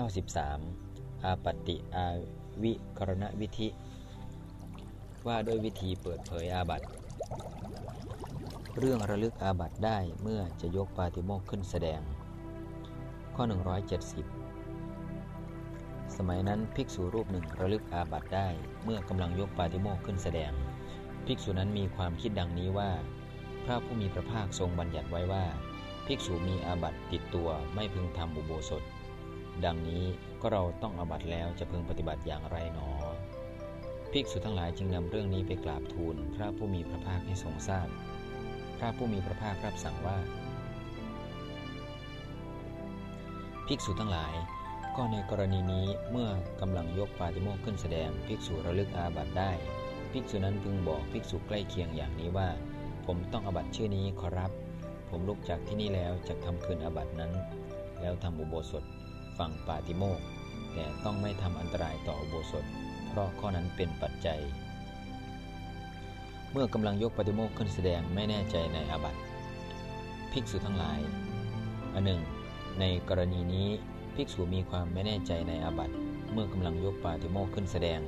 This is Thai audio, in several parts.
93 อาปติอาวิกรณวิธิ ว่าด้วยวิธีเปิดเผยอาบัติ เรื่องระลึกอาบัติได้เมื่อจะยกปาติโมกขึ้นแสดง ข้อ 170 สมัยนั้นภิกษุรูปหนึ่งระลึกอาบัติได้เมื่อกำลังยกปาติโมกขึ้นแสดง ภิกษุนั้นมีความคิดดังนี้ว่า พระผู้มีพระภาคทรงบัญญัติไว้ว่า ภิกษุมีอาบัติติดตัวไม่พึงทำอุโบสถ ดังนี้ก็เราต้องอบัตแล้วจะพึงปฏิบัติอย่างไรหนอ ภิกษุทั้งหลายจึงนำเรื่องนี้ไปกราบทูลพระผู้มีพระภาคให้ทรงทราบ พระผู้มีพระภาครับสั่งว่า ภิกษุทั้งหลาย ก็ในกรณีนี้เมื่อกำลังยกปาติโมกข์ขึ้นแสดงภิกษุระลึกอาบัตได้ ภิกษุนั้นพึงบอกภิกษุใกล้เคียงอย่างนี้ว่า ผมต้องอบัตชื่อนี้ขอรับ ผมลุกจากที่นี่แล้วจะทำคืนอาบัตนั้น แล้วทำอุโบสถ ฟังปาติโมกแต่ต้องไม่ทำอันตรายต่ออุโบสถ เพราะข้อนั้นเป็นปัจจัย เมื่อกำลังยกปฏิโมกขึ้นแสดงไม่แน่ใจในอาบัติภิกษุทั้งหลายอันหนึ่ง ในกรณีนี้ภิกษุมีความไม่แน่ใจในอาบัติเมื่อกำลังยกปาติโมกข์ขึ้นแสดง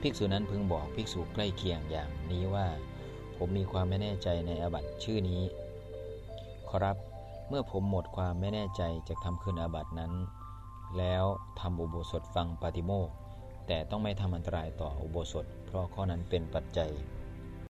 ภิกษุนั้นพึงบอกภิกษุใกล้เคียงอย่างนี้ว่า ผมมีความไม่แน่ใจในอาบัติชื่อนี้ ขอรับ เมื่อผมหมดความไม่แน่ใจจะทำคืนอาบัตินั้น แล้วทำอุโบสถฟังปาติโมกแต่ต้องไม่ทำอันตรายต่ออุโบสถ เพราะข้อนั้นเป็นปัจจัย